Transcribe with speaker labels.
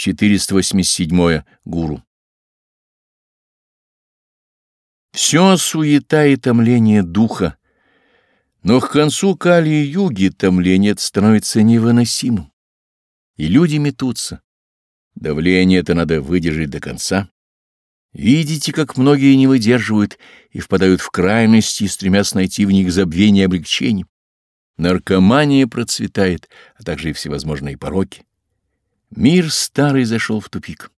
Speaker 1: 487. Гуру. Все суета и томление духа, но к концу Кали-юги томление становится невыносимым, и люди метутся. Давление это надо выдержать до конца. Видите, как многие не выдерживают и впадают в крайности, стремясь найти в них забвение и облегчение. Наркомания процветает, а также и всевозможные пороки. Мир старый зашел в тупик.